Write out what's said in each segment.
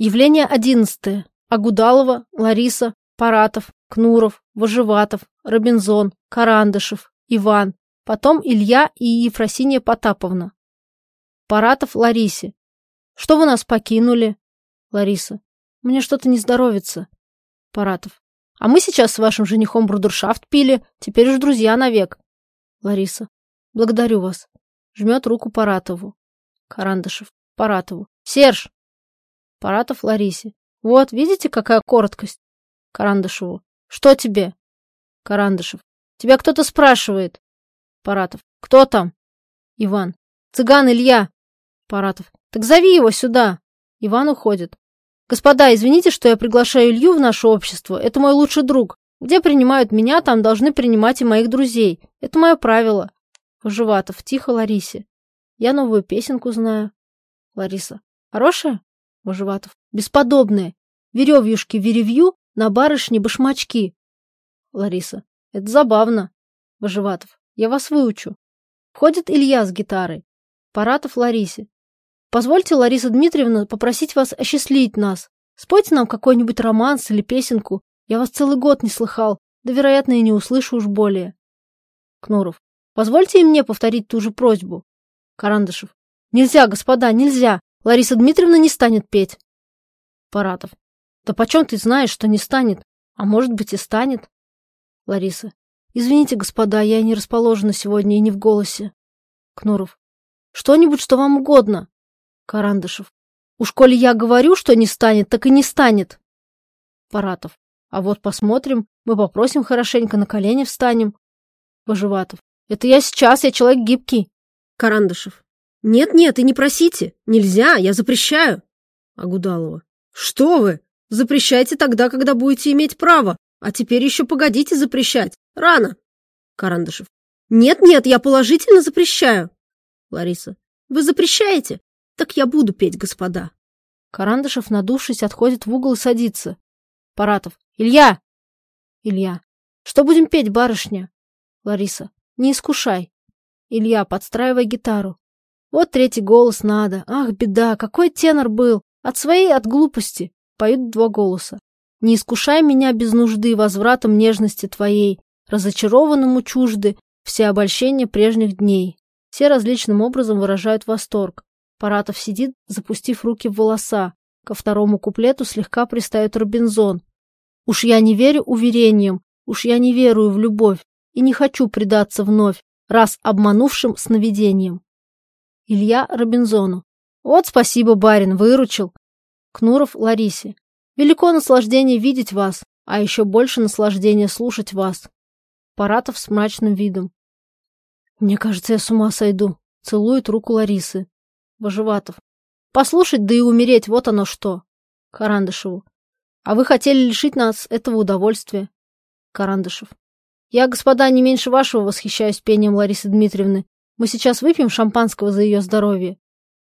Явление одиннадцатое. Агудалова, Лариса, Паратов, Кнуров, Вожеватов, Робинзон, Карандышев, Иван, потом Илья и Ефросинья Потаповна. Паратов Ларисе. Что вы нас покинули? Лариса. Мне что-то не здоровится. Паратов. А мы сейчас с вашим женихом брудершафт пили, теперь уж друзья навек. Лариса. Благодарю вас. Жмет руку Паратову. Карандышев. Паратову. Серж! Паратов Ларисе. Вот, видите, какая короткость? Карандышеву. Что тебе? Карандышев. Тебя кто-то спрашивает. Паратов. Кто там? Иван. Цыган Илья. Паратов. Так зови его сюда. Иван уходит. Господа, извините, что я приглашаю Илью в наше общество. Это мой лучший друг. Где принимают меня, там должны принимать и моих друзей. Это мое правило. Выживатов. Тихо Ларисе. Я новую песенку знаю. Лариса. Хорошая? Выживатов. Бесподобные. Веревьюшки веревью, на барышне башмачки. Лариса. Это забавно. Выживатов. Я вас выучу. Входит Илья с гитарой. Паратов Ларисе. Позвольте, Лариса Дмитриевна, попросить вас осчастливить нас. Спойте нам какой-нибудь романс или песенку. Я вас целый год не слыхал, да, вероятно, и не услышу уж более. Кнуров. Позвольте и мне повторить ту же просьбу. Карандышев. Нельзя, господа, нельзя. Лариса Дмитриевна не станет петь. Паратов. Да почем ты знаешь, что не станет? А может быть и станет? Лариса. Извините, господа, я не расположена сегодня и не в голосе. Кнуров. Что-нибудь, что вам угодно. Карандышев. Уж коли я говорю, что не станет, так и не станет. Паратов. А вот посмотрим, мы попросим хорошенько, на колени встанем. Выживатов. Это я сейчас, я человек гибкий. Карандышев. Нет-нет, и не просите. Нельзя, я запрещаю. Агудалова. Что вы? Запрещайте тогда, когда будете иметь право. А теперь еще погодите запрещать. Рано. Карандышев. Нет-нет, я положительно запрещаю. Лариса. Вы запрещаете? Так я буду петь, господа. Карандышев, надувшись, отходит в угол и садится. Паратов. Илья! Илья. Что будем петь, барышня? Лариса. Не искушай. Илья, подстраивая гитару. Вот третий голос надо. Ах, беда, какой тенор был. От своей, от глупости. Поют два голоса. Не искушай меня без нужды возвратом нежности твоей, разочарованному чужды все обольщения прежних дней. Все различным образом выражают восторг. Паратов сидит, запустив руки в волоса. Ко второму куплету слегка пристает Робинзон. Уж я не верю уверениям, уж я не верую в любовь и не хочу предаться вновь, раз обманувшим сновидением. Илья Робинзону. Вот спасибо, барин, выручил. Кнуров Ларисе. Велико наслаждение видеть вас, а еще больше наслаждение слушать вас. Паратов с мрачным видом. Мне кажется, я с ума сойду. Целует руку Ларисы. Божеватов. Послушать, да и умереть, вот оно что. Карандышеву. А вы хотели лишить нас этого удовольствия. Карандышев. Я, господа, не меньше вашего восхищаюсь пением Ларисы Дмитриевны. Мы сейчас выпьем шампанского за ее здоровье.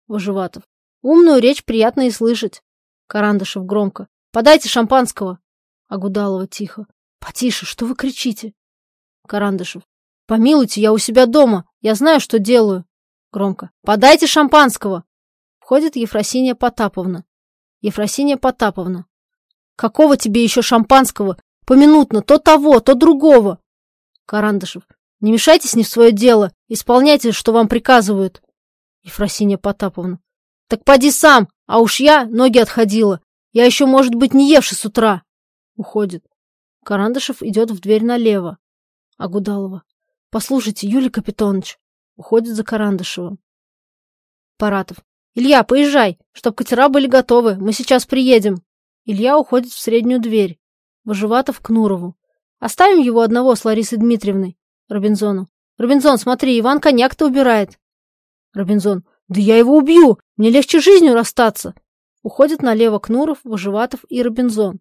Выживатов. Умную речь приятно и слышать. Карандышев громко. Подайте шампанского. Агудалова тихо. Потише, что вы кричите? Карандышев. Помилуйте, я у себя дома. Я знаю, что делаю. Громко. Подайте шампанского. Входит Ефросинья Потаповна. Ефросинья Потаповна. Какого тебе еще шампанского? Поминутно, то того, то другого. Карандышев. Не мешайтесь не в свое дело, исполняйте, что вам приказывают. Ефросинья Потаповна. Так поди сам, а уж я ноги отходила. Я еще, может быть, не евши с утра. Уходит. Карандышев идет в дверь налево. Агудалова. Послушайте, Юлий Капитонович. Уходит за Карандышевым. Паратов. Илья, поезжай, чтоб катера были готовы. Мы сейчас приедем. Илья уходит в среднюю дверь. Выживатов к Нурову. Оставим его одного с Ларисой Дмитриевной. Робинзону. «Робинзон, смотри, Иван коньяк-то убирает». Робинзон. «Да я его убью! Мне легче жизнью расстаться!» Уходят налево Кнуров, Выживатов и Робинзон.